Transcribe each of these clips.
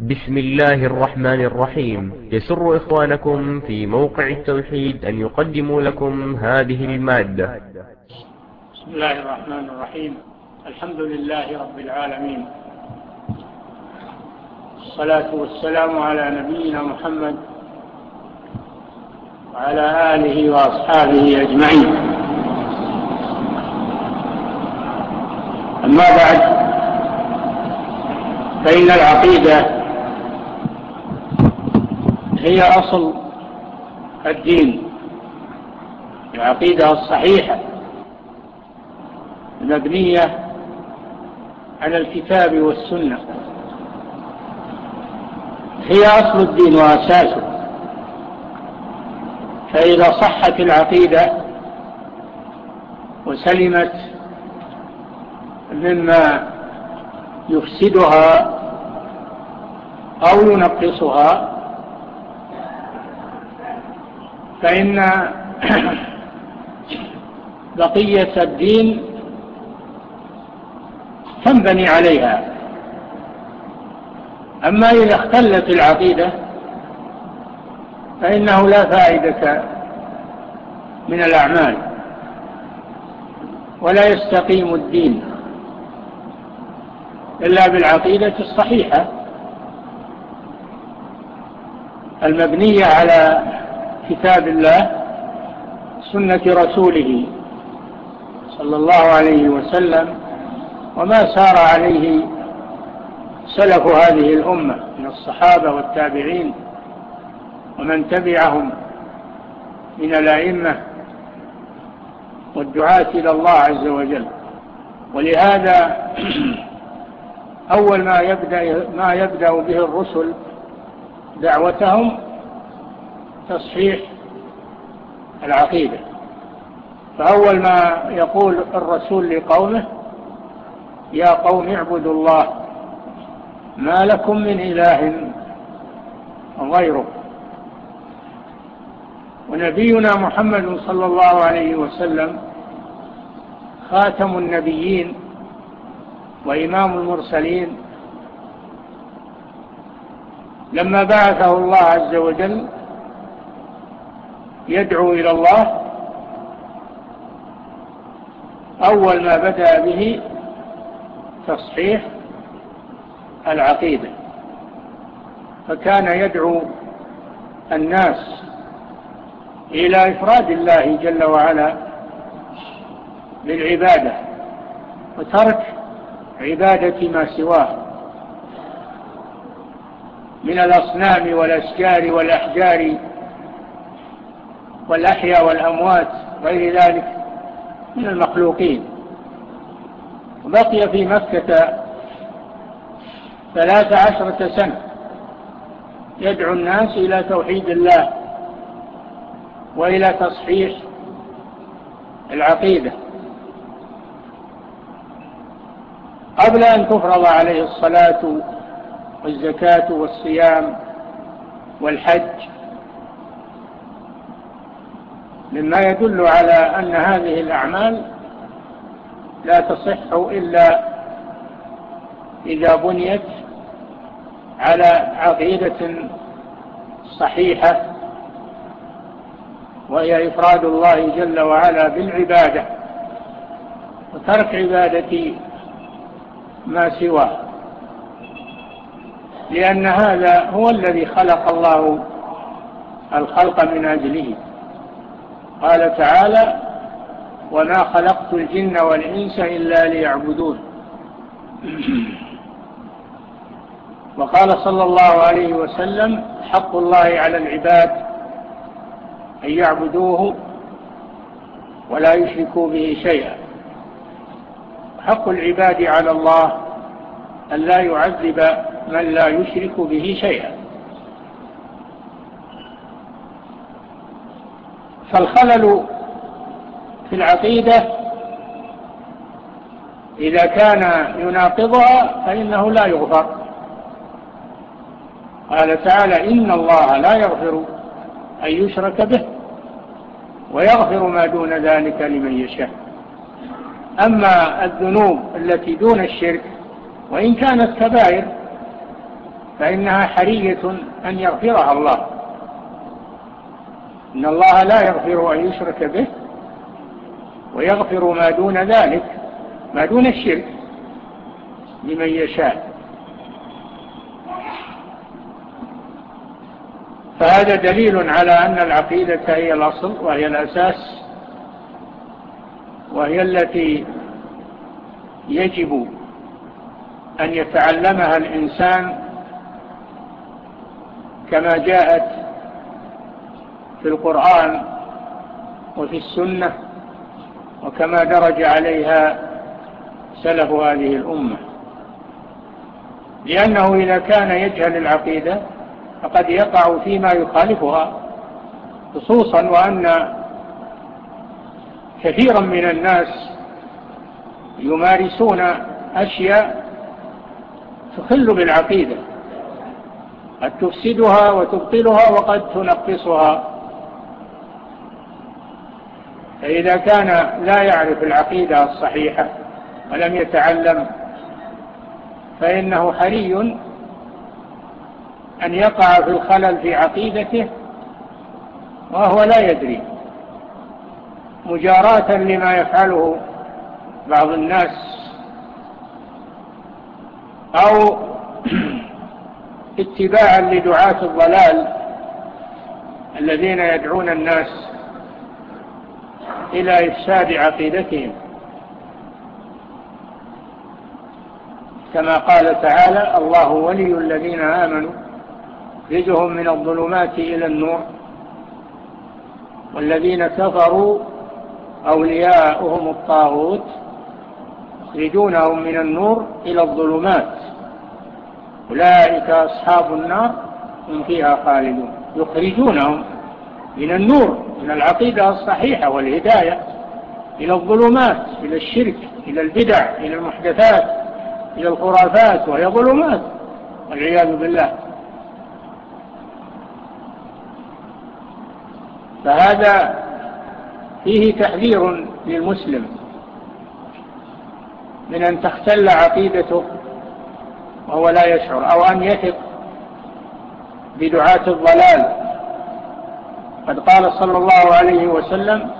بسم الله الرحمن الرحيم يسر إخوانكم في موقع التوحيد أن يقدموا لكم هذه المادة بسم الله الرحمن الرحيم الحمد لله رب العالمين الصلاة والسلام على نبينا محمد وعلى آله وأصحابه أجمعين أما بعد فإن العقيدة هي أصل الدين العقيدة الصحيحة. المبنية على الكتاب والسنة. هي أصل الدين وأساسه. فإذا صحت العقيدة وسلمت مما يفسدها أو ينقصها فإن بقية الدين تنبني عليها. أما إذا اختلت العقيدة فإنه لا فائدة من الأعمال ولا يستقيم الدين إلا بالعقيدة الصحيحة المبنية على كتاب الله سنة رسوله صلى الله عليه وسلم وما سار عليه سلف هذه الأمة من الصحابة والتابعين ومن تبعهم من الأئمة والدعاة إلى الله عز وجل. ولهذا أول ما يبدأ, ما يبدأ به الرسل دعوتهم تصحيح العقيدة. فأول ما يقول الرسول لقومه يا قوم اعبدوا الله ما لكم من إله غيره. ونبينا محمد صلى الله عليه وسلم خاتم النبيين وإمام المرسلين. لما بعثه الله عز وجل يدعو إلى الله. أول ما بدأ به تصحيح العقيدة. فكان يدعو الناس إلى إفراد الله جل وعلا للعبادة وترك عبادة ما سواه. من الأصنام والأشجار والأحجار والأحياء والأموات غير ذلك من المخلوقين. بقي في مكة ثلاث عشرة سنة يدعو الناس إلى توحيد الله وإلى تصحيح العقيدة. قبل أن تفرض عليه الصلاة والزكاة والصيام والحج مما يدل على أن هذه الأعمال لا تصح إلا إذا بنيت على عقيدة صحيحة وهي إفراد الله جل وعلا بالعبادة وترك عبادة ما سواه. لأن هذا هو الذي خلق الله الخلق من أجله. قال تعالى وما خلقت الجن والإنس إلا ليعبدون. وقال صلى الله عليه وسلم حق الله على العباد أن يعبدوه ولا يشركوا به شيئا. حق العباد على الله أن لا يعذب من لا يشرك به شيئا. فالخلل في العقيدة إذا كان يناقضها فإنه لا يغفر. قال تعالى إن الله لا يغفر أن يشرك به ويغفر ما دون ذلك لمن يشاء. أما الذنوب التي دون الشرك وإن كانت كبائر فإنها حرية أن يغفرها الله. إن الله لا يغفر أن يشرك به ويغفر ما دون ذلك ما دون الشرك لمن يشاء. فهذا دليل على أن العقيدة هي الأصل وهي الأساس وهي التي يجب أن يتعلمها الإنسان كما جاءت في القرآن وفي السنة وكما درج عليها سلف هذه الأمة. لأنه إذا كان يجهل العقيدة فقد يقع فيما يخالفها خصوصا وأن كثيرا من الناس يمارسون أشياء تخل بالعقيدة. قد تفسدها وتبطلها وقد تنقصها. فإذا كان لا يعرف العقيدة الصحيحة ولم يتعلم فإنه حري أن يقع في الخلل في عقيدته وهو لا يدري. مجاراة لما يفعله بعض الناس أو اتباعا لدعاة الضلال الذين يدعون الناس إلى إفساد عقيدتهم. كما قال تعالى الله ولي الذين آمنوا. يخرجهم من الظلمات إلى النور. والذين كفروا أولياؤهم الطاغوت يخرجونهم من النور إلى الظلمات. أولئك أصحاب النار هم فيها خالدون. يخرجونهم من النور. من العقيدة الصحيحة والهداية إلى الظلمات إلى الشرك إلى البدع إلى المحدثات إلى الخرافات وهي ظلمات والعياذ بالله. فهذا فيه تحذير للمسلم من أن تختل عقيدته وهو لا يشعر أو أن يثق بدعاة الضلال. قد قال صلى الله عليه وسلم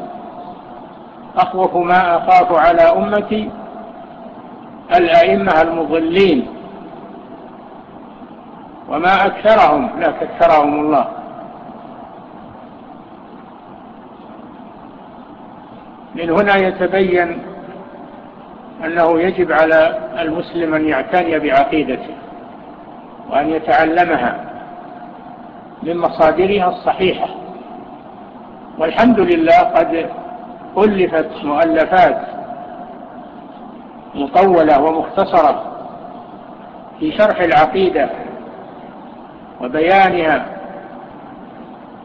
أخوف ما أخاف على أمتي الأئمة المضلين وما أكثرهم لا كثرهم الله. من هنا يتبين أنه يجب على المسلم أن يعتني بعقيدته وأن يتعلمها من مصادرها الصحيحة. والحمد لله قد ألفت مؤلفات مطولة ومختصرة في شرح العقيدة وبيانها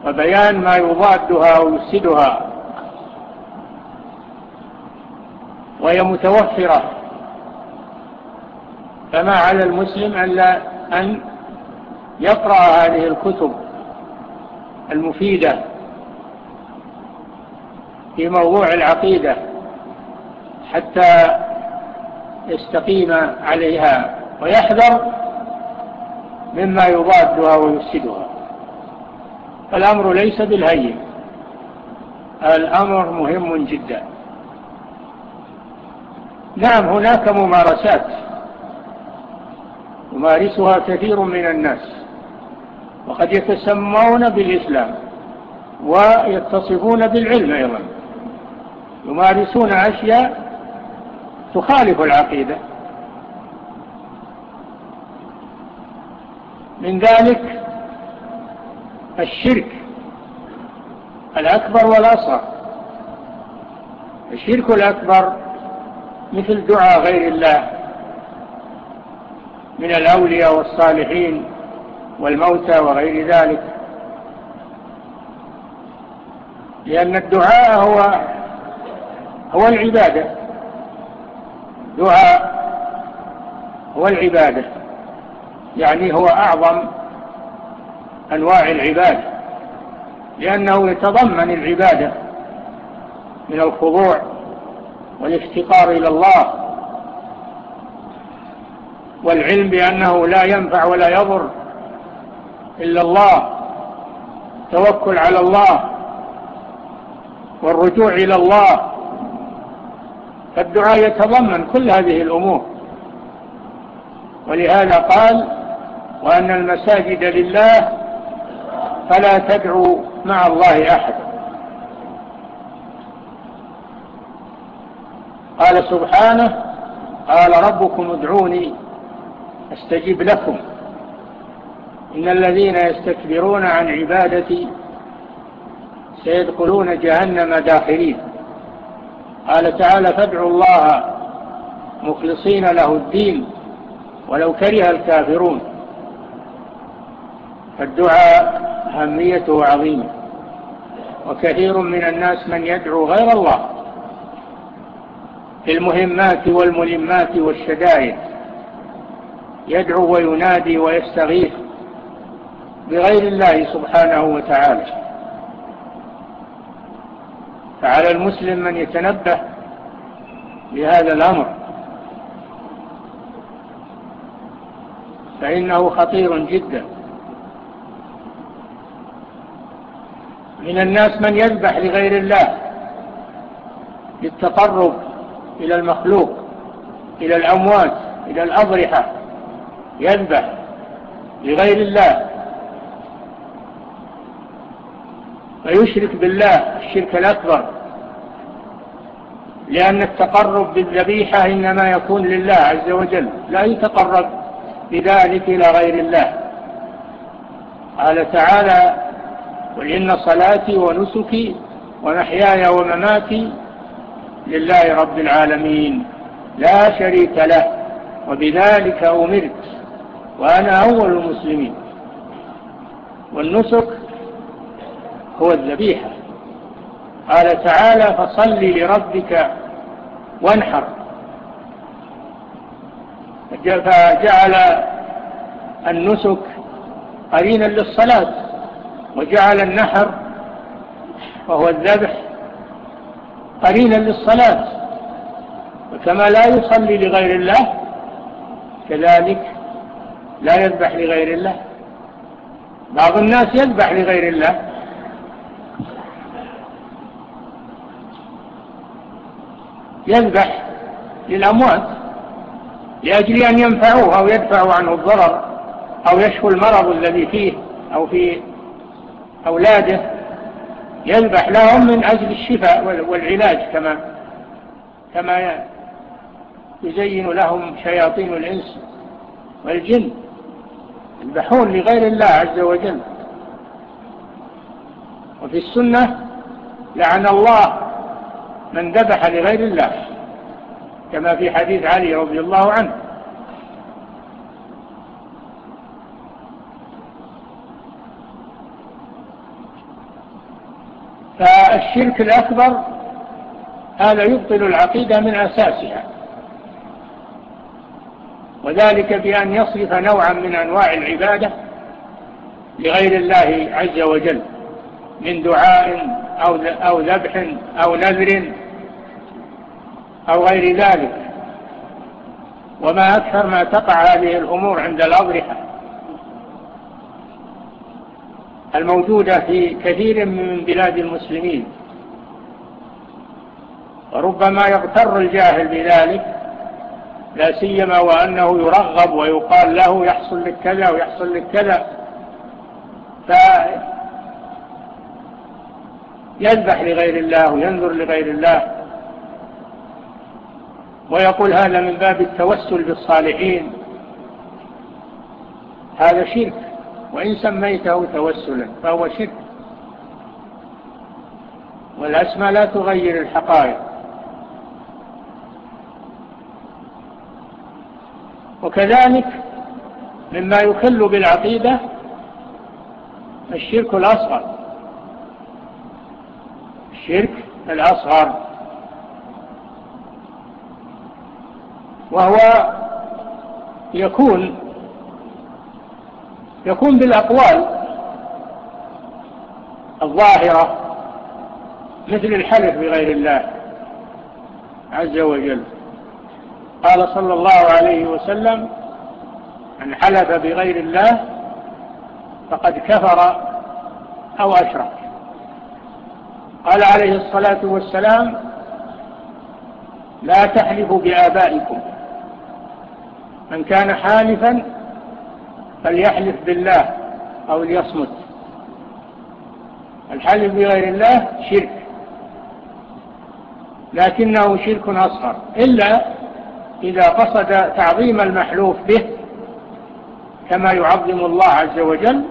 وبيان ما يضادها ويسدها وهي متوفرة فما على المسلم أن, أن يقرأ هذه الكتب المفيدة في موضوع العقيدة حتى يستقيم عليها ويحذر مما يضادها ويفسدها. فالأمر ليس بالهين. الأمر مهم جدا. نعم هناك ممارسات. يمارسها كثير من الناس. وقد يتسمون بالإسلام ويتصفون بالعلم أيضا. يمارسون أشياء تخالف العقيدة. من ذلك الشرك الأكبر والأصغر. الشرك الأكبر مثل دعاء غير الله من الأولياء والصالحين والموتى وغير ذلك. لأن الدعاء هو هو العبادة. دعاء هو العبادة. يعني هو أعظم أنواع العبادة لأنه يتضمن العبادة من الخضوع والافتقار إلى الله والعلم بأنه لا ينفع ولا يضر إلا الله. توكل على الله والرجوع إلى الله فالدعاء يتضمن كل هذه الأمور. ولهذا قال وأن المساجد لله فلا تدعوا مع الله أحد. قال سبحانه قال ربكم ادعوني أستجب لكم. إن الذين يستكبرون عن عبادتي سيدخلون جهنم داخلين قال تعالى فادعوا الله مخلصين له الدين ولو كره الكافرون. فالدعاء أهميته عظيمة. وكثير من الناس من يدعو غير الله في المهمات والملمات والشدائد. يدعو وينادي ويستغيث بغير الله سبحانه وتعالى. فعلى المسلم أن يتنبه لهذا الأمر. فإنه خطير جدا. من الناس من يذبح لغير الله للتقرب إلى المخلوق إلى الأموات إلى الأضرحة. يذبح لغير الله. فيشرك بالله الشرك الأكبر. لأن التقرب بالذبيحة إنما يكون لله عز وجل لا يتقرب بذلك إلى غير الله. قال تعالى قل إن صلاتي ونسكي ومحياي ومماتي لله رب العالمين لا شريك له وبذلك أمرت وأنا أول المسلمين. والنسك هو الذبيحة قال تعالى فصل لربك وانحر. فجعل النسك قرينا للصلاة وجعل النحر وهو الذبح قرينا للصلاة. وكما لا يصلي لغير الله كذلك لا يذبح لغير الله. بعض الناس يذبح لغير الله. يذبح للأموات لأجل أن ينفعوه أو يدفعوا عنه الضرر أو يشفوا المرض الذي فيه أو في أولاده يذبح لهم من أجل الشفاء والعلاج كما كما يزين لهم شياطين الإنس والجن. يذبحون لغير الله عز وجل. وفي السنة لعن الله من ذبح لغير الله كما في حديث علي رضي الله عنه. فالشرك الأكبر هذا يبطل العقيدة من أساسها. وذلك بأن يصرف نوعا من أنواع العبادة لغير الله عز وجل من دعاء أو ذبح أو نذر أو غير ذلك. وما أكثر ما تقع هذه الأمور عند الأضرحة الموجودة في كثير من بلاد المسلمين. وربما يغتر الجاهل بذلك لا سيما وأنه يرغب ويقال له يحصل لك كذا ويحصل لك كذا. فيذبح لغير الله وينذر لغير الله. ويقول هذا من باب التوسل بالصالحين. هذا شرك وإن سميته توسلا فهو شرك. والأسماء لا تغير الحقائق. وكذلك مما يخل بالعقيدة الشرك الأصغر. الشرك الأصغر. وهو يكون يكون بالأقوال الظاهرة مثل الحلف بغير الله عز وجل. قال صلى الله عليه وسلم من حلف بغير الله فقد كفر أو أشرك. قال عليه الصلاة والسلام لا تحلفوا بآبائكم. من كان حالفا فليحلف بالله أو ليصمت. الحلف بغير الله شرك. لكنه شرك أصغر. إلا إذا قصد تعظيم المحلوف به كما يعظم الله عز وجل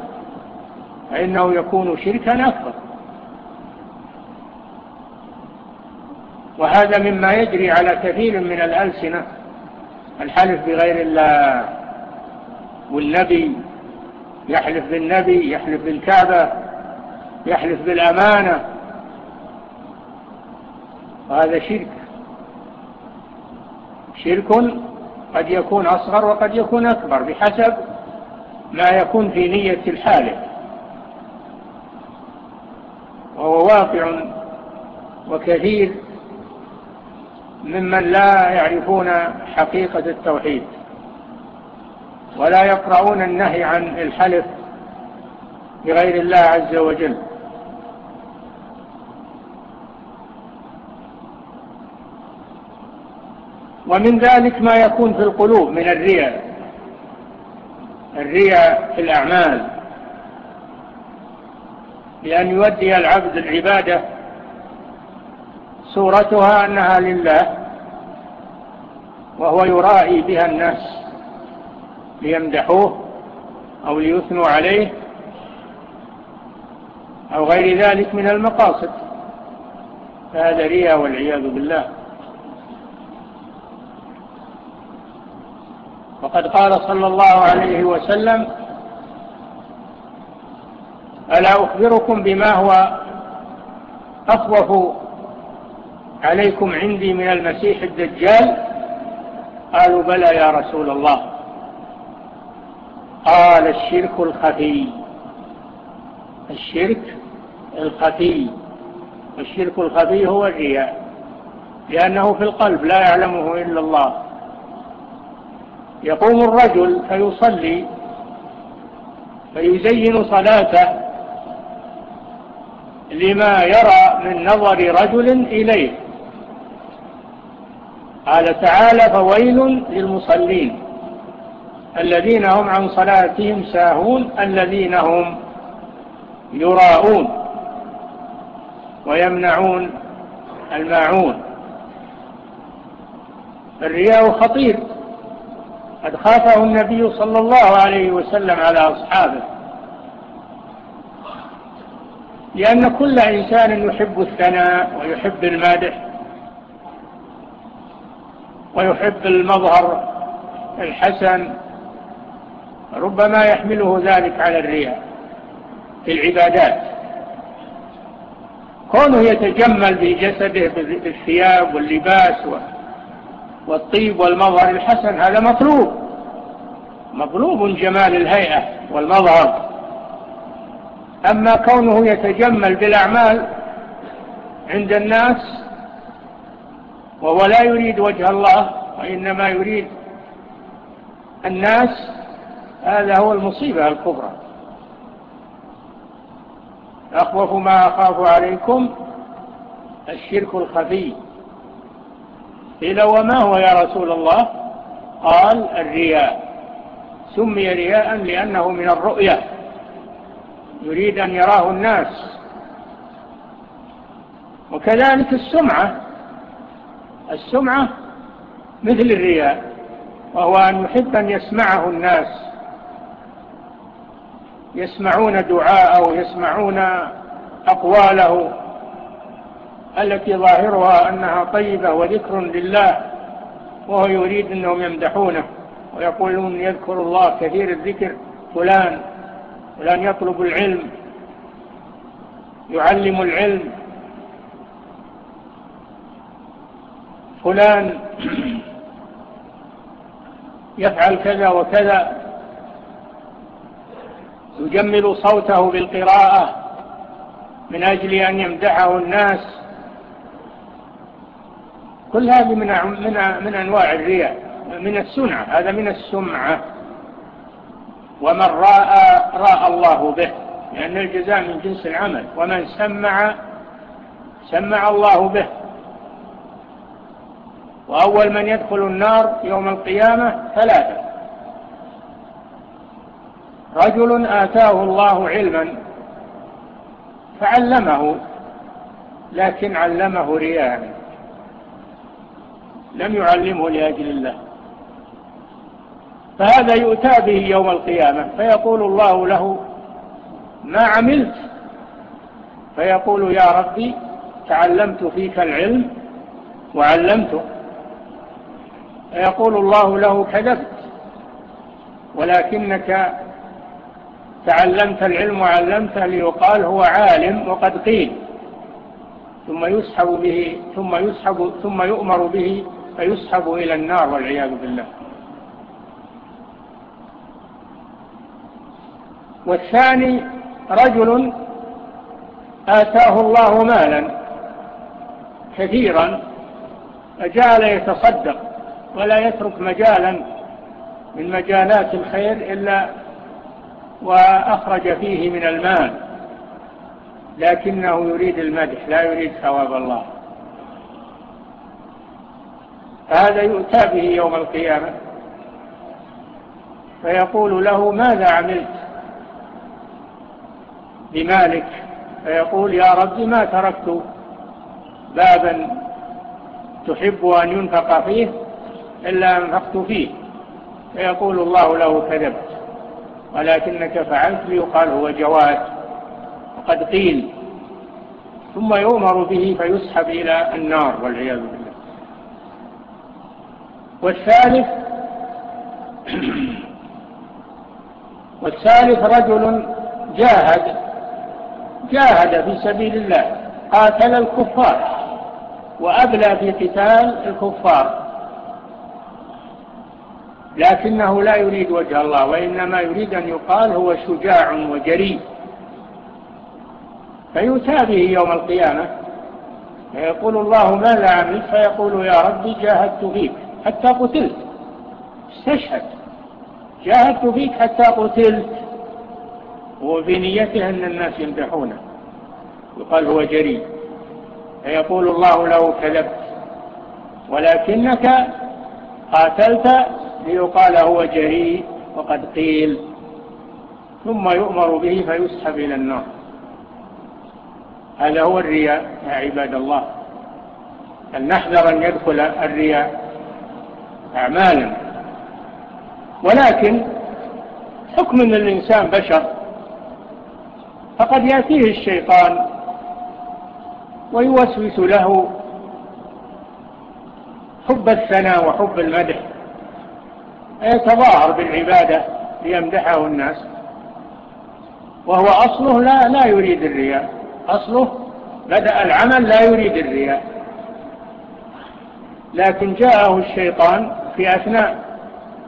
فإنه يكون شركا أكبر. وهذا مما يجري على كثير من الألسنة. الحلف بغير الله. والنبي يحلف بالنبي يحلف بالكعبة يحلف بالأمانة. وهذا شرك. شرك قد يكون أصغر وقد يكون أكبر بحسب ما يكون في نية الحالف. وهو واقع وكثير. ممن لا يعرفون حقيقة التوحيد ولا يقرؤون النهي عن الحلف بغير الله عز وجل. ومن ذلك ما يكون في القلوب من الرياء الرياء في الأعمال لأن يودي العبد العبادة صورتها أنها لله وهو يرائي بها الناس ليمدحوه أو ليثنوا عليه أو غير ذلك من المقاصد. فهذا رياء والعياذ بالله. وقد قال صلى الله عليه وسلم ألا أخبركم بما هو أخوف عليكم عندي من المسيح الدجال. قالوا بلى يا رسول الله. قال الشرك الخفي. الشرك الخفي. الشرك الخفي هو الرياء. لأنه في القلب لا يعلمه إلا الله. يقوم الرجل فيصلي. فيزين صلاته. لما يرى من نظر رجل إليه. قال تعالى فويل للمصلين الذين هم عن صلاتهم ساهون الذين هم يراءون ويمنعون الماعون الرياء خطير قد خافه النبي صلى الله عليه وسلم على أصحابه لأن كل إنسان يحب الثناء ويحب المادح ويحب المظهر الحسن ربما يحمله ذلك على الرياء في العبادات. كونه يتجمل بجسده بالثياب واللباس والطيب والمظهر الحسن هذا مطلوب. مطلوب جمال الهيئة والمظهر. أما كونه يتجمل بالأعمال عند الناس وهو لا يريد وجه الله وإنما يريد الناس هذا هو المصيبة الكبرى. أخوف ما أخاف عليكم الشرك الخفي. قيل وما هو يا رسول الله؟ قال الرياء. سمي رياء لأنه من الرؤية. يريد أن يراه الناس. وكذلك السمعة. السمعة مثل الرياء وهو أن يحب أن يسمعه الناس. يسمعون دعاءه يسمعون أقواله. التي ظاهرها أنها طيبة وذكر لله وهو يريد أنهم يمدحونه ويقولون يذكر الله كثير الذكر فلان فلان يطلب العلم يعلم العلم. فلان يفعل كذا وكذا يجمل صوته بالقراءة من أجل أن يمدحه الناس. كل هذه من, من, من أنواع الرياء من السمعة هذا من السمعة. ومن راء راء الله به لأن الجزاء من جنس العمل. ومن سمع سمع الله به. وأول من يدخل النار يوم القيامة ثلاثة رجل آتاه الله علما فعلمه لكن علمه رياء. لم يعلمه لأجل الله. فهذا يؤتى به يوم القيامة. فيقول الله له ما عملت؟ فيقول يا ربي تعلمت فيك العلم وعلمتك فيقول الله له كذبت ولكنك تعلمت العلم وعلمته ليقال هو عالم وقد قيل ثم يسحب به ثم يسحب ثم يؤمر به فيسحب إلى النار والعياذ بالله. والثاني رجل آتاه الله مالا كثيرا فجعل يتصدق. ولا يترك مجالا من مجالات الخير إلا وأخرج فيه من المال. لكنه يريد المدح لا يريد ثواب الله. فهذا يؤتى به يوم القيامة. فيقول له ماذا عملت بمالك؟ فيقول يا رب ما تركت بابا تحب أن ينفق فيه إلا أنفقت فيه. فيقول الله له كذبت ولكنك فعلت ليقال هو جواد. وقد قيل. ثم يؤمر به فيسحب إلى النار والعياذ بالله. والثالث والثالث رجل جاهد. جاهد في سبيل الله. قاتل الكفار. وأبلى في قتال الكفار. لكنه لا يريد وجه الله وإنما يريد أن يقال هو شجاع وجريء. فيتابه يوم القيامة فيقول الله ماذا عملت فيقول يا ربي جاهدت فيك حتى قتلت. استشهد. جاهدت فيك حتى قتلت. وبنيته أن الناس يمدحونه. يقال هو جريء. فيقول الله له كذبت ولكنك قاتلت ليقال هو جريء وقد قيل ثم يؤمر به فيسحب إلى النار هذا هو الرياء يا عباد الله أن نحذر أن يدخل الرياء أعمالا؟ ولكن حكم أن الإنسان بشر فقد يأتيه الشيطان ويوسوس له حب الثناء وحب المدح يتظاهر بالعبادة ليمدحه الناس. وهو أصله لا, لا يريد الرياء. أصله بدأ العمل لا يريد الرياء. لكن جاءه الشيطان في أثناء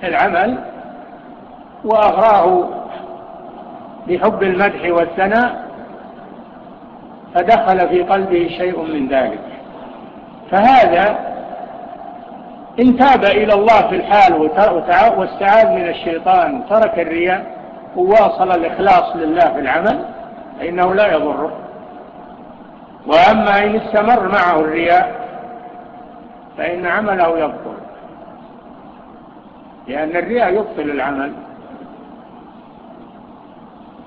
العمل وأغراه بحب المدح والثناء فدخل في قلبه شيء من ذلك. فهذا إن تاب إلى الله في الحال واستعاذ من الشيطان وترك الرياء وواصل الإخلاص لله في العمل فإنه لا يضره. وأما إن استمر معه الرياء فإن عمله يبطل. لأن الرياء يبطل العمل.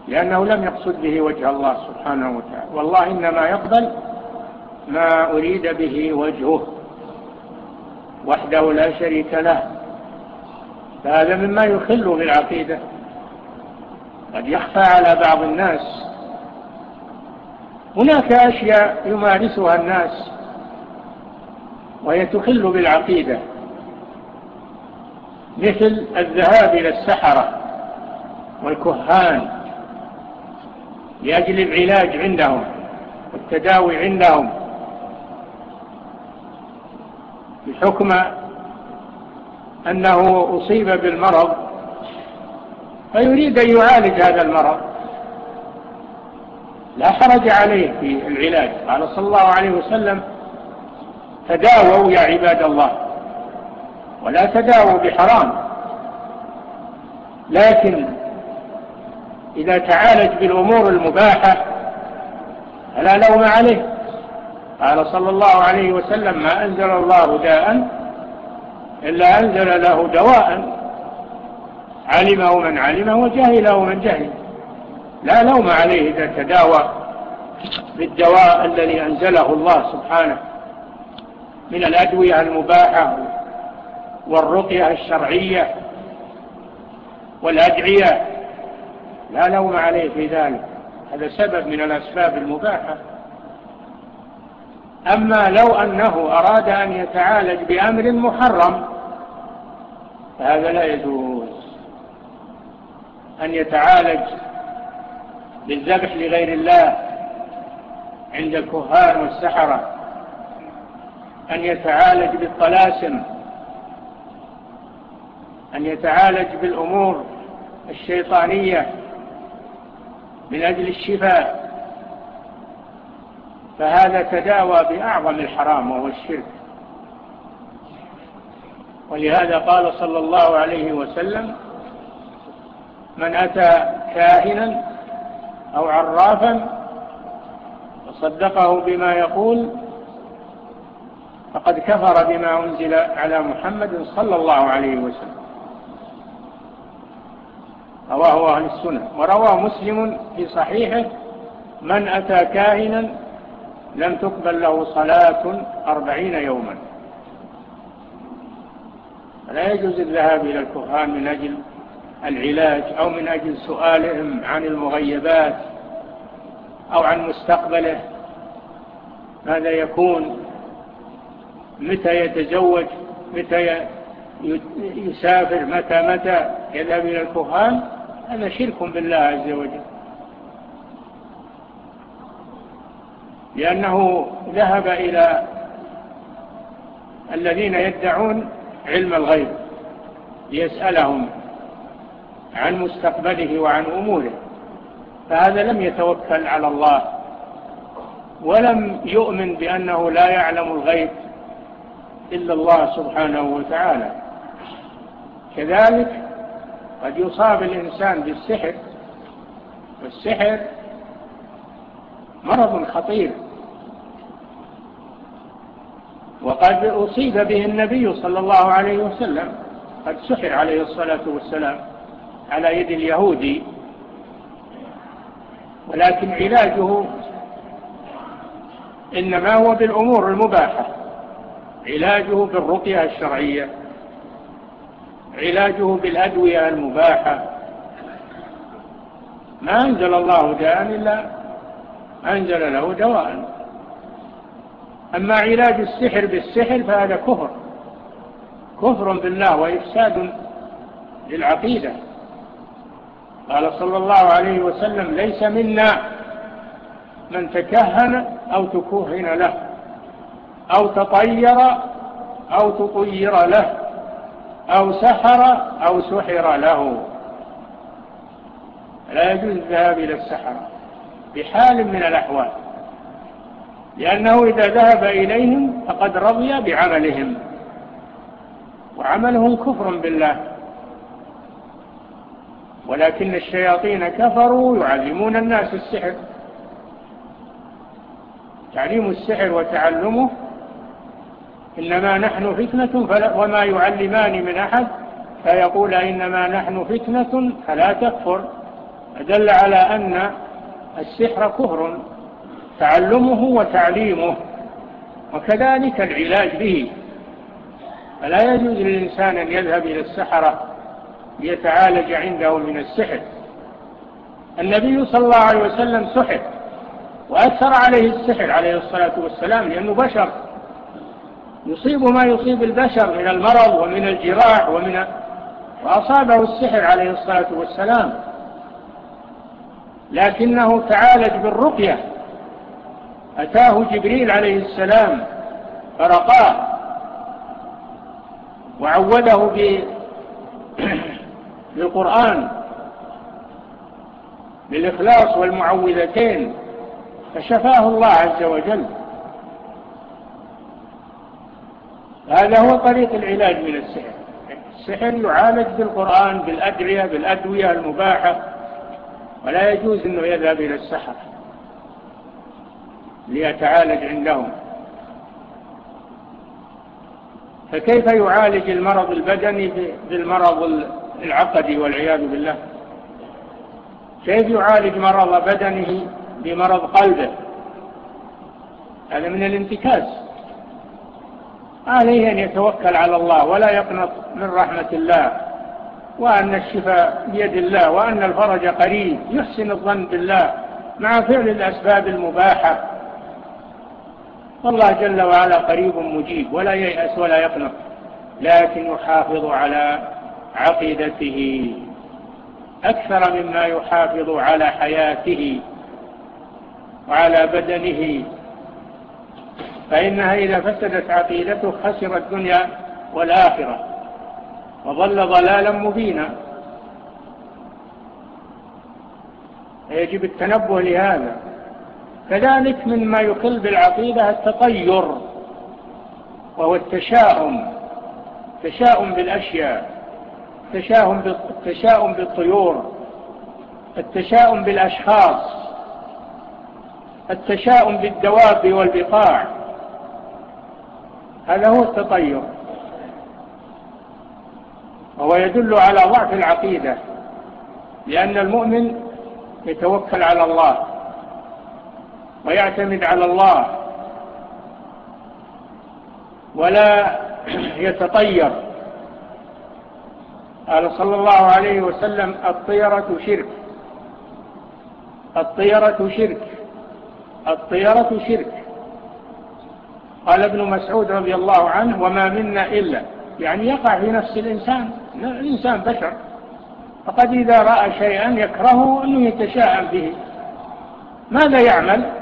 لأنه لم يقصد به وجه الله سبحانه وتعالى. والله إنما يقبل ما أريد به وجهه. وحده لا شريك له. فهذا مما يخل بالعقيدة قد يخفى على بعض الناس. هناك أشياء يمارسها الناس وهي تخل بالعقيدة. مثل الذهاب إلى السحرة والكهان لأجل العلاج عندهم والتداوي عندهم. حكم أنه أصيب بالمرض فيريد أن يعالج هذا المرض. لا حرج عليه في العلاج. قال صلى الله عليه وسلم تداووا يا عباد الله. ولا تداووا بحرام. لكن إذا تعالج بالأمور المباحة فلا لوم عليه. قال صلى الله عليه وسلم ما أنزل الله داء إلا أنزل له دواء علمه من علمه وجهله من جهل لا لوم عليه إذا تداوى بالدواء الذي أنزله الله سبحانه من الأدوية المباحة والرقية الشرعية والأدعية. لا لوم عليه في ذلك. هذا سبب من الأسباب المباحة. أما لو أنه أراد أن يتعالج بأمر محرم فهذا لا يجوز. أن يتعالج بالذبح لغير الله عند الكهان والسحرة. أن يتعالج بالطلاسم. أن يتعالج بالأمور الشيطانية من أجل الشفاء. فهذا تداوى بأعظم الحرام وهو الشرك. ولهذا قال صلى الله عليه وسلم من أتى كاهنا أو عرافا وصدقه بما يقول فقد كفر بما أنزل على محمد صلى الله عليه وسلم. رواه أهل السنة. ورواه مسلم في صحيحه من أتى كاهنا لم تقبل له صلاة أربعين يوما. لا يجوز الذهاب إلى الكهان من أجل العلاج أو من أجل سؤالهم عن المغيبات أو عن مستقبله. ماذا يكون؟ متى يتزوج؟ متى يسافر؟ متى متى يذهب إلى الكهان هذا شرك بالله عز وجل. لأنه ذهب إلى الذين يدعون علم الغيب ليسألهم عن مستقبله وعن أموره. فهذا لم يتوكل على الله ولم يؤمن بأنه لا يعلم الغيب إلا الله سبحانه وتعالى. كذلك قد يصاب الإنسان بالسحر والسحر مرض خطير. وقد أصيب به النبي صلى الله عليه وسلم قد سحر عليه الصلاة والسلام على يد اليهودي ولكن علاجه إنما هو بالأمور المباحة. علاجه بالرقية الشرعية علاجه بالأدوية المباحة. ما أنزل الله داء إلا أنزل له دواء. أما علاج السحر بالسحر فهذا كفر. كفر بالله وإفساد للعقيدة. قال صلى الله عليه وسلم ليس منا من تكهن أو تكهن له أو تطير أو تطير له أو سحر أو سحر له. لا يجوز الذهاب إلى السحر بحال من الأحوال. لأنه إذا ذهب إليهم فقد رضي بعملهم. وعملهم كفر بالله. ولكن الشياطين كفروا يعلمون الناس السحر. تعليم السحر وتعلمه إنما نحن فتنة وما يعلمان من أحد فيقول إنما نحن فتنة فلا تكفر. أدل على أن السحر كفر. تعلمه وتعليمه وكذلك العلاج به. فلا يجوز للإنسان أن يذهب إلى السحرة ليتعالج عنده من السحر. النبي صلى الله عليه وسلم سحر وأثر عليه السحر عليه الصلاة والسلام لأنه بشر. يصيب ما يصيب البشر من المرض ومن الجراح ومن وأصابه السحر عليه الصلاة والسلام. لكنه تعالج بالرقية. أتاه جبريل عليه السلام فرقاه وعوده بالقرآن بالإخلاص والمعوذتين فشفاه الله عز وجل. هذا هو طريق العلاج من السحر. السحر يعالج بالقرآن بالأدعية بالأدوية المباحة ولا يجوز أنه يذهب إلى السحر. ليتعالج عندهم. فكيف يعالج المرض البدني بالمرض العقدي والعياذ بالله؟ كيف يعالج مرض بدنه بمرض قلبه؟ هذا من الانتكاس. عليه أن يتوكل على الله ولا يقنط من رحمة الله وأن الشفاء بيد الله وأن الفرج قريب يحسن الظن بالله مع فعل الأسباب المباحة. الله جل وعلا قريب مجيب ولا ييأس ولا يقنط لكن يحافظ على عقيدته. أكثر مما يحافظ على حياته وعلى بدنه. فإنها إذا فسدت عقيدته خسر الدنيا والآخرة وظل ضلالا مبينا. يجب التنبه لهذا. كذلك مما يقل بالعقيدة التطير وهو التشاؤم تشاؤم بالأشياء التشاؤم التشاؤم بالطيور التشاؤم بالأشخاص التشاؤم بالدواب والبقاع. هذا هو التطير. وهو يدل على ضعف العقيدة لأن المؤمن يتوكل على الله. ويعتمد على الله ولا يتطير. قال صلى الله عليه وسلم الطيرة شرك. الطيرة شرك. الطيرة شرك. قال ابن مسعود رضي الله عنه وما منا إلا. يعني يقع في نفس الإنسان. الإنسان بشر. فقد إذا رأى شيئا يكرهه أنه يتشاءم به. ماذا يعمل؟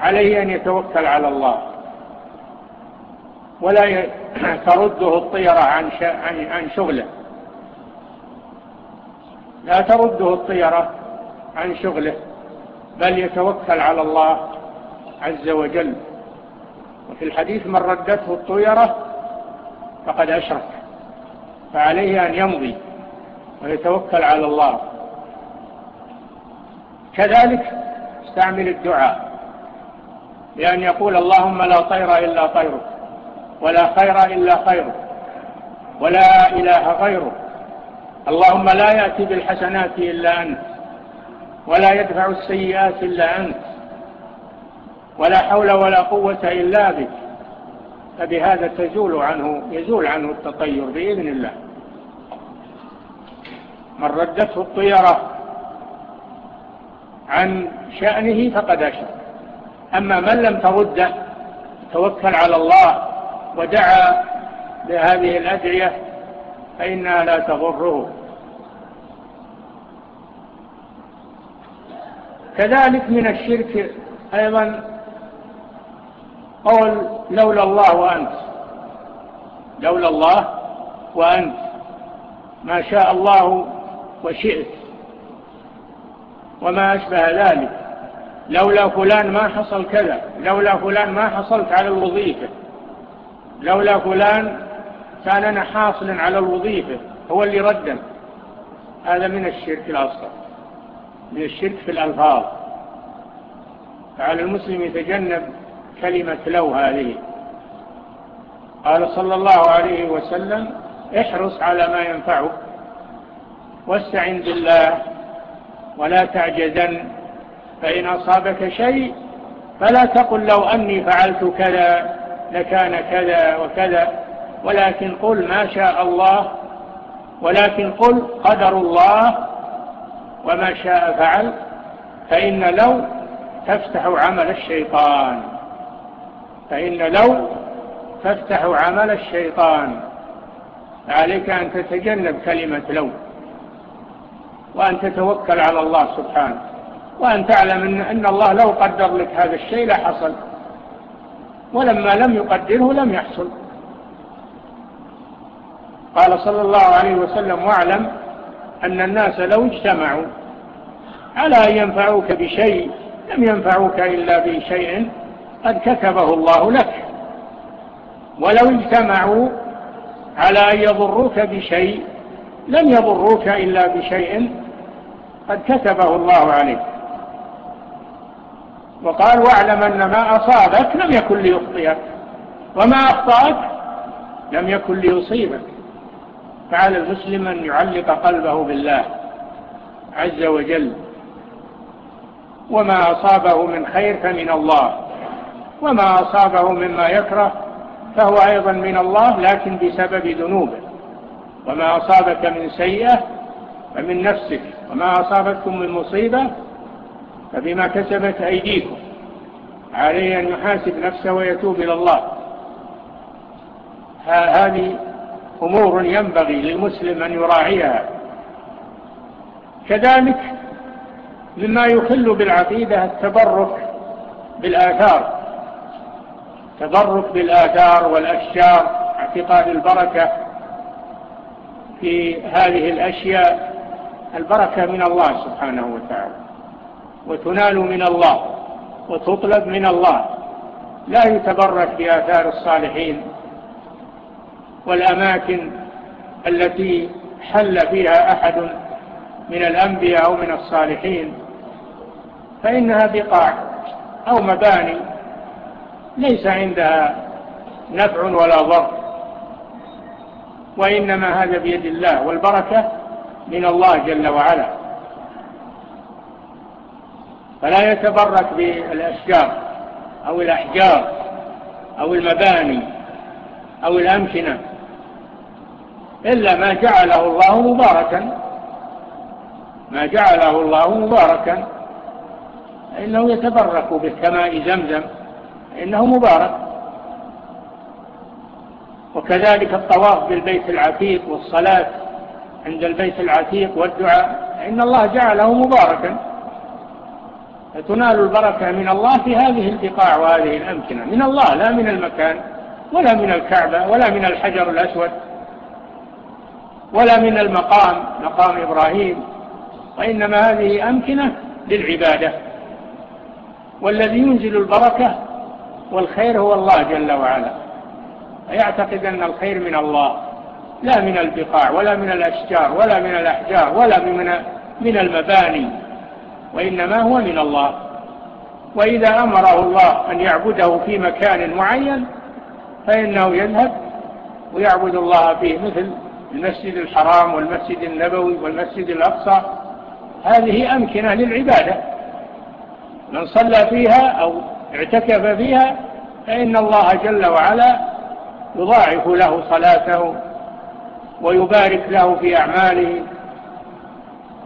عليه أن يتوكل على الله. ولا ترده الطيرة عن شغله. لا ترده الطيرة عن شغله بل يتوكل على الله عز وجل. وفي الحديث من ردته الطيرة فقد أشرك فعليه أن يمضي ويتوكل على الله. كذلك استعمل الدعاء. بأن يقول اللهم لا طير إلا طيرك ولا خير إلا خيرك ولا إله غيرك. اللهم لا يأتي بالحسنات إلا أنت ولا يدفع السيئات إلا أنت ولا حول ولا قوة إلا بك. فبهذا تزول عنه يزول عنه التطير بإذن الله. من ردته الطيرة عن شأنه فقد أشرك. أما من لم ترده توكل على الله ودعا بهذه الأدعية فإنها لا تغره كذلك من الشرك أيضا قول لولا الله وأنت لولا الله وأنت ما شاء الله وشئت وما أشبه ذلك. لولا فلان ما حصل كذا لولا فلان ما حصلت على الوظيفة لولا فلان كان أنا حاصلا على الوظيفة هو اللي ردم. هذا من الشرك الأصغر من الشرك في الألفاظ. فعلى المسلم يتجنب كلمة لو هذه. قال صلى الله عليه وسلم احرص على ما ينفعك واستعن بالله ولا تعجزن فإن أصابك شيء فلا تقل لو أني فعلت كذا لكان كذا وكذا. ولكن قل ما شاء الله ولكن قل قدر الله وما شاء فعل فإن لو تفتح عمل الشيطان فإن لو تفتح عمل الشيطان. عليك أن تتجنب كلمة لو وأن تتوكل على الله سبحانه. وأن تعلم أن, أن الله لو قدر لك هذا الشيء لحصل. ولما لم يقدره لم يحصل. قال صلى الله عليه وسلم واعلم أن الناس لو اجتمعوا على أن ينفعوك بشيء لم ينفعوك إلا بشيء قد كتبه الله لك. ولو اجتمعوا على أن يضروك بشيء لم يضروك إلا بشيء قد كتبه الله عليك. وقال واعلم أن ما أصابك لم يكن ليخطئك وما أخطأك لم يكن ليصيبك. فعلى المسلم أن يعلق قلبه بالله عز وجل. وما أصابه من خير فمن الله وما أصابه مما يكره فهو أيضا من الله لكن بسبب ذنوبه. وما أصابك من سيئة فمن نفسك وما أصابتكم من مصيبة فبما كسبت أيديكم عليه أن يحاسب نفسه ويتوب إلى الله. هذه أمور ينبغي للمسلم أن يراعيها. كذلك مما يخل بالعقيدة التبرك بالآثار. تبرك بالآثار والأشجار اعتقاد البركة في هذه الأشياء. البركة من الله سبحانه وتعالى. وتنال من الله وتطلب من الله لا يتبرك بآثار الصالحين والأماكن التي حل فيها أحد من الأنبياء أو من الصالحين فإنها بقاع أو مباني ليس عندها نفع ولا ضر وإنما هذا بيد الله والبركة من الله جل وعلا فلا يتبرك بالأشجار أو الأحجار أو المباني أو الأمكنة إلا ما جعله الله مباركا. ما جعله الله مباركا. إنه يتبرك بالكماء زمزم إنه مبارك. وكذلك الطواف بالبيت العتيق والصلاة عند البيت العتيق والدعاء إن الله جعله مباركا. تنال البركة من الله في هذه البقاع وهذه الأمكنة. من الله لا من المكان ولا من الكعبة ولا من الحجر الأسود ولا من المقام مقام إبراهيم. وإنما هذه أمكنة للعبادة. والذي ينزل البركة والخير هو الله جل وعلا. ويعتقد أن الخير من الله لا من البقاع ولا من الأشجار ولا من الأحجار ولا من, من المباني. وإنما هو من الله. وإذا أمره الله أن يعبده في مكان معين فإنه يذهب ويعبد الله فيه مثل المسجد الحرام والمسجد النبوي والمسجد الأقصى. هذه أمكنة للعبادة. من صلى فيها أو اعتكف فيها فإن الله جل وعلا يضاعف له صلاته ويبارك له في أعماله.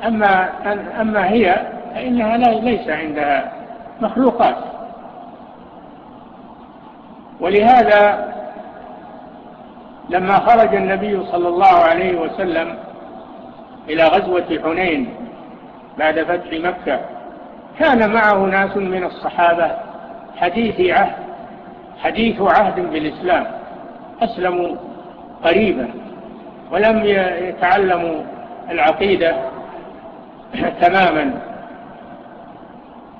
أما, أما هي فإنها ليس عندها مخلوقات. ولهذا لما خرج النبي صلى الله عليه وسلم إلى غزوة حنين بعد فتح مكة كان معه ناس من الصحابة حديث عهد حديث عهد بالإسلام. أسلموا قريبا ولم يتعلموا العقيدة تماما.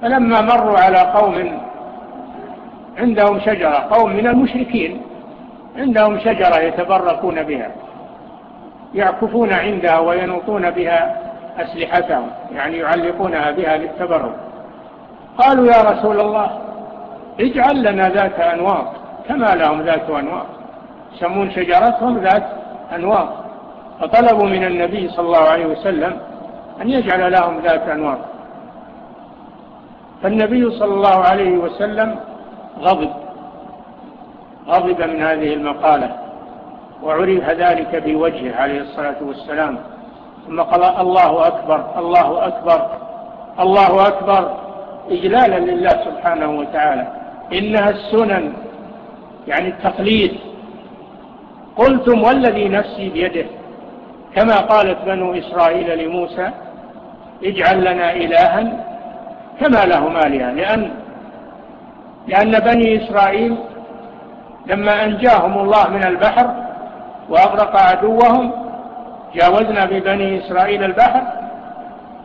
فلما مروا على قوم عندهم شجرة قوم من المشركين عندهم شجرة يتبركون بها يعكفون عندها وينوطون بها أسلحتهم يعني يعلقونها بها للتبرك. قالوا يا رسول الله اجعل لنا ذات أنواق كما لهم ذات أنواق يسمون شجرتهم ذات أنواق فطلبوا من النبي صلى الله عليه وسلم أن يجعل لهم ذات أنواق فالنبي صلى الله عليه وسلم غضب. غضب من هذه المقالة. وعرف ذلك بوجهه عليه الصلاة والسلام. ثم قال الله أكبر الله أكبر الله أكبر. إجلالا لله سبحانه وتعالى. إنها السنن يعني التقليد. قلتم والذي نفسي بيده. كما قالت بنو إسرائيل لموسى اجعل لنا إلها كما له مالها لأن, لأن بني إسرائيل لما أنجاهم الله من البحر وأغرق عدوهم جاوزنا ببني إسرائيل البحر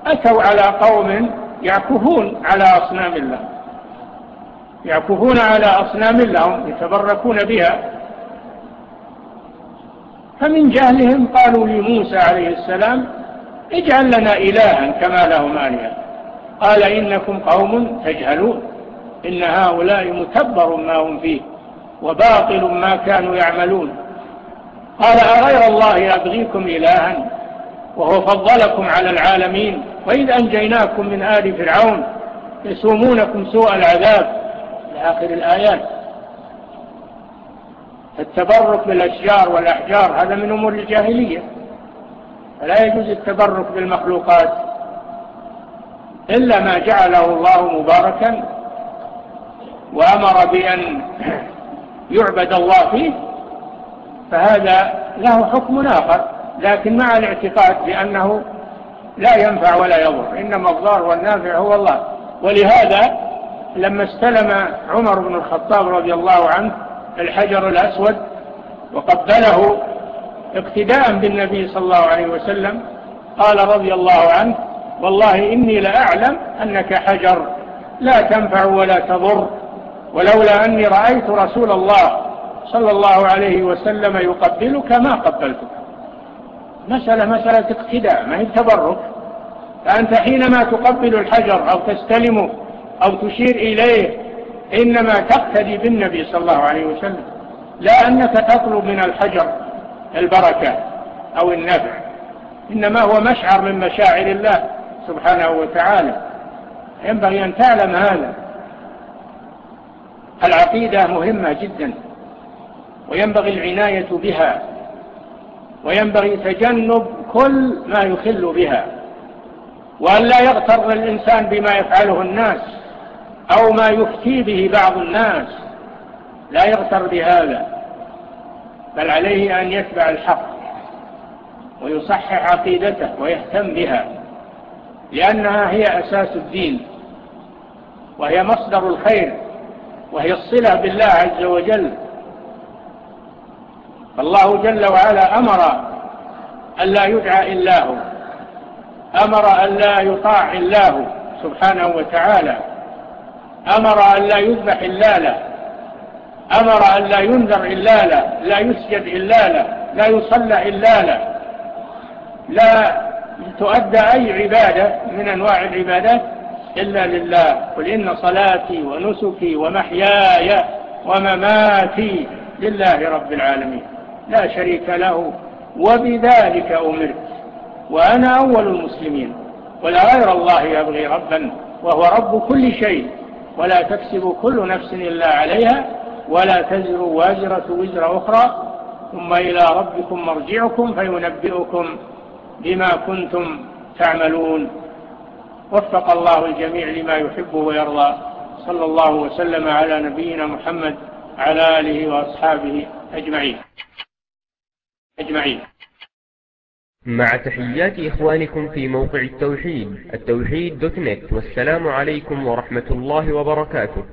أتوا على قوم يعكفون على أصنام الله. يعكفون على أصنام لهم يتبركون بها. فمن جهلهم قالوا لموسى عليه السلام اجعل لنا إلها كما لهم آلهة قال إنكم قوم تجهلون إن هؤلاء متبر ما هم فيه وباطل ما كانوا يعملون قال أغير الله أبغيكم إلها وهو فضلكم على العالمين وإذ أنجيناكم من آل فرعون يسومونكم سوء العذاب لآخر الآيات التبرك بالأشجار والأحجار هذا من أمور الجاهلية فلا يجوز التبرك بالمخلوقات إلا ما جعله الله مباركا وأمر بأن يعبد الله فيه فهذا له حكم آخر لكن مع الاعتقاد بأنه لا ينفع ولا يضر إنما الضار والنافع هو الله. ولهذا لما استلم عمر بن الخطاب رضي الله عنه الحجر الأسود وقبله اقتداء بالنبي صلى الله عليه وسلم قال رضي الله عنه والله إني لأعلم أنك حجر. لا تنفع ولا تضر. ولولا أني رأيت رسول الله صلى الله عليه وسلم يقبلك ما قبلتك. مسألة مسألة اقتداء ما هي تبرك فأنت حينما تقبل الحجر أو تستلمه أو تشير إليه إنما تقتدي بالنبي صلى الله عليه وسلم لا أنك تطلب من الحجر البركة أو النفع. إنما هو مشعر من مشاعر الله. سبحانه وتعالى. ينبغي أن تعلم هذا. العقيدة مهمة جدا وينبغي العناية بها وينبغي تجنب كل ما يخل بها وأن لا يغتر الإنسان بما يفعله الناس أو ما يفتي به بعض الناس. لا يغتر بهذا بل عليه أن يتبع الحق ويصحح عقيدته ويهتم بها. لأنها هي أساس الدين وهي مصدر الخير وهي الصلة بالله عز وجل. فالله جل وعلا أمر أن لا يدعى إلا أمر أن لا يطاع إلا سبحانه وتعالى أمر أن لا يذبح إلا له أمر أن لا ينذر إلا له لا يسجد إلا له لا يصلى إلا له لا تؤدى أي عبادة من أنواع العبادات إلا لله. قل إن صلاتي ونسكي ومحياي ومماتي لله رب العالمين. لا شريك له وبذلك أمرت. وأنا أول المسلمين. ولا غير الله يبغي ربا وهو رب كل شيء. ولا تكسب كل نفس إلا عليها ولا تزر واجرة وزر أخرى. ثم إلى ربكم مرجعكم فينبئكم بما كنتم تعملون. وفق الله الجميع لما يحب ويرضى. صلى الله وسلم على نبينا محمد على آله وأصحابه أجمعين. أجمعين. مع تحيات إخوانكم في موقع التوحيد التوحيد دوت نت والسلام عليكم ورحمة الله وبركاته.